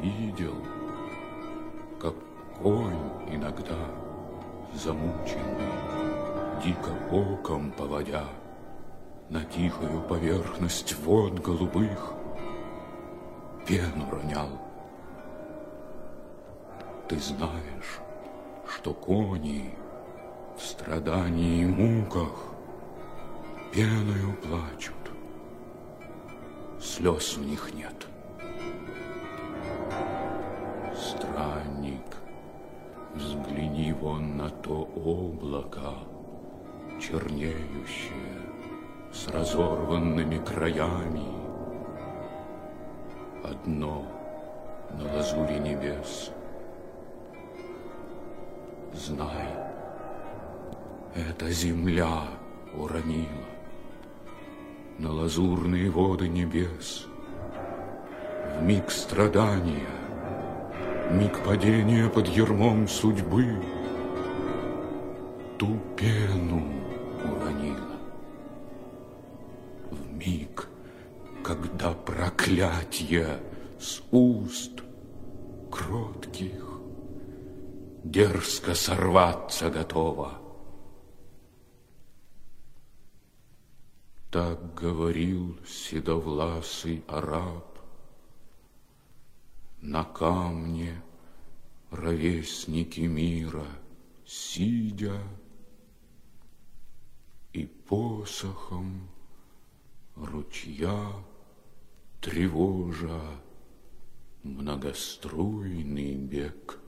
видел, как конь иногда замученный, дико оком поводя, на тихую поверхность вод голубых пену ронял. Ты знаешь, что кони в страдании и муках пеною плачут, слез у них нет. Вон на то облако, чернеющее, с разорванными краями. Одно на лазуре небес. Знай, эта земля уронила на лазурные воды небес в миг страдания, миг падения под ермом судьбы ту пену уронила. В миг, когда проклятие с уст кротких дерзко сорваться готово. Так говорил седовласый араб. На камне ровесники мира, сидя посохом ручья тревожа многоструйный бег.